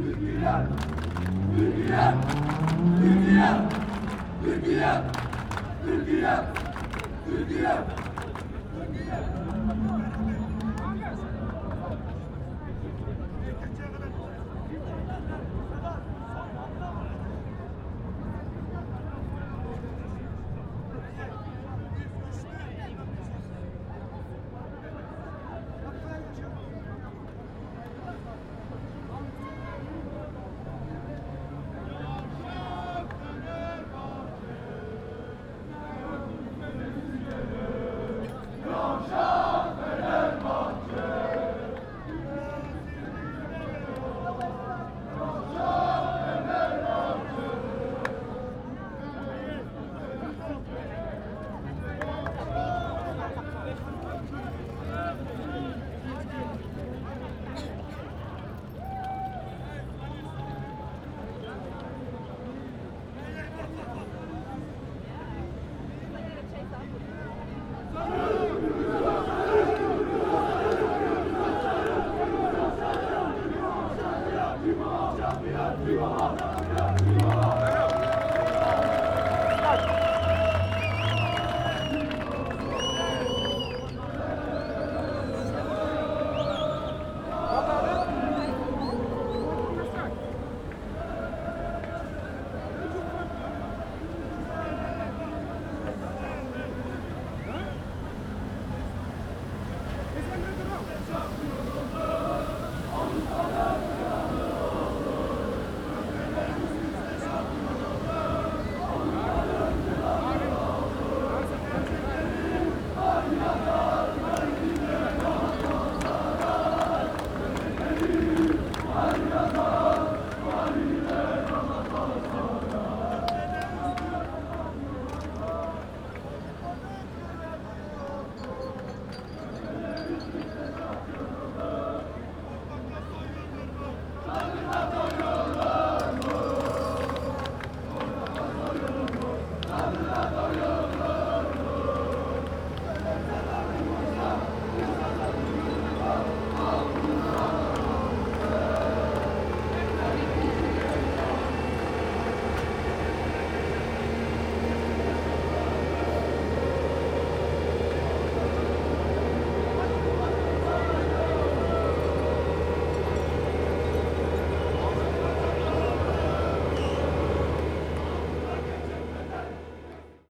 Türkiye! Türkiye! Türkiye! Türkiye! Türkiye! Türkiye! Türkiye!